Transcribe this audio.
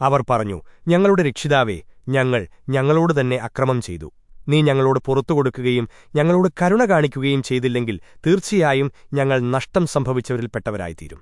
അവർ പറഞ്ഞു ഞങ്ങളുടെ രക്ഷിതാവേ ഞങ്ങൾ ഞങ്ങളോട് തന്നെ അക്രമം ചെയ്തു. നീ ഞങ്ങളോട് പുറത്തുകൊടുക്കുകയും ഞങ്ങളോട് കരുണ കാണിക്കുകയും ചെയ്തില്ലെങ്കിൽ തീർച്ചയായും ഞങ്ങൾ നഷ്ടം സംഭവിച്ചവരിൽപ്പെട്ടവരായിത്തീരും.